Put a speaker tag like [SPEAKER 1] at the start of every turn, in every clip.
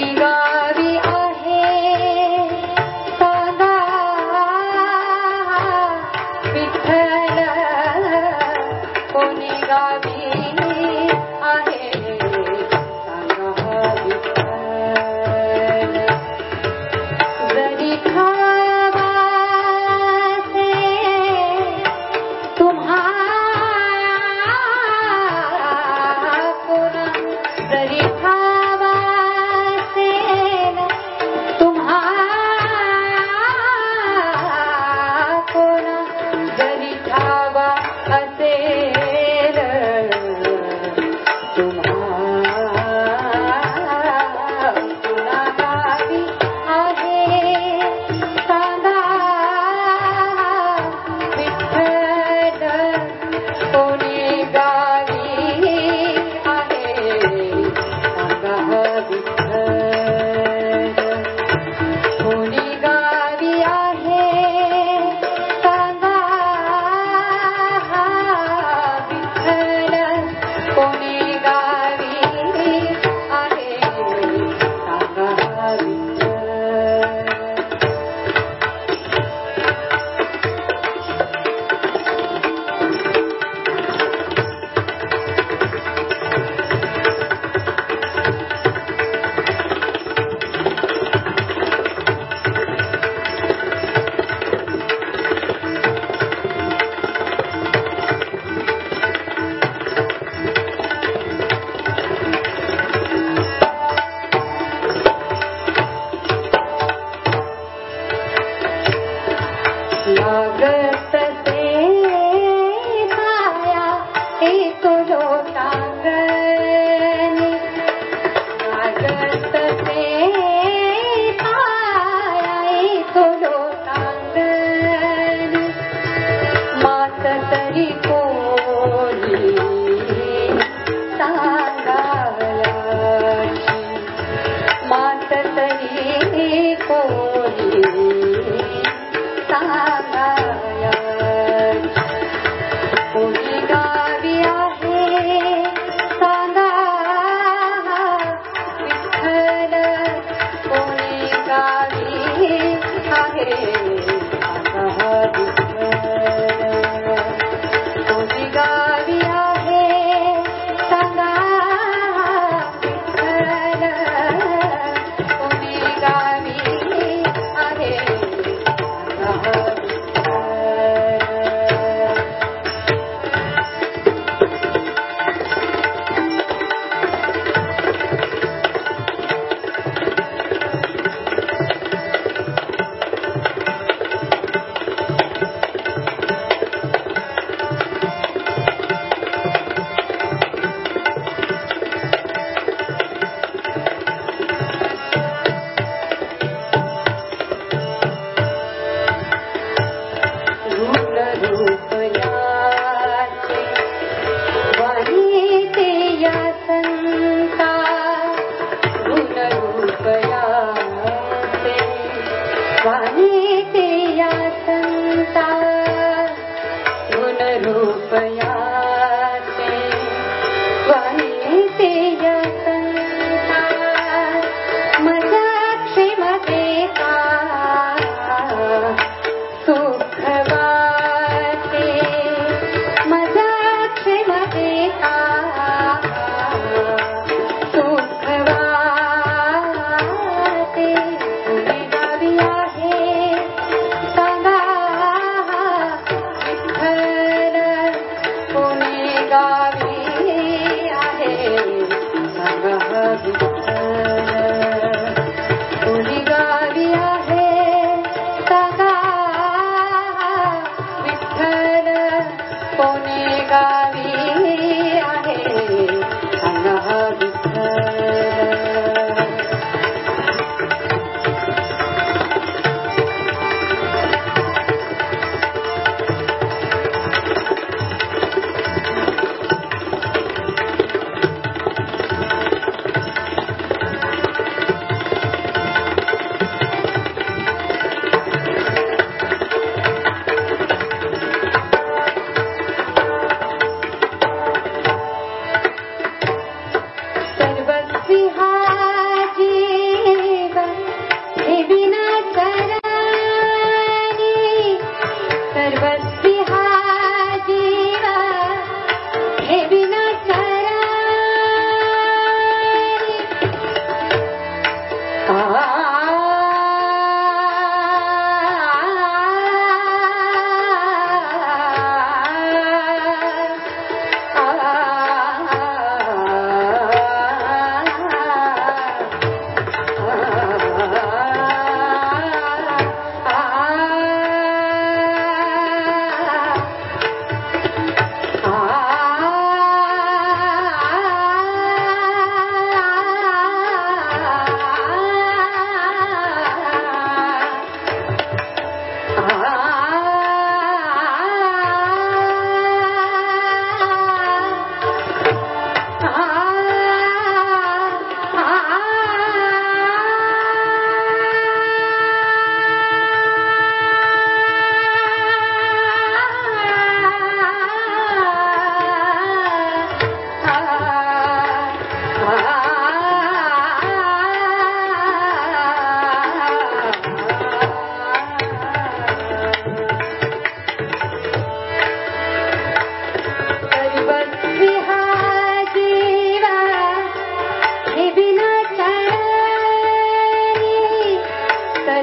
[SPEAKER 1] vida. लगता घर पुणे गा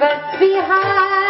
[SPEAKER 1] what's behind.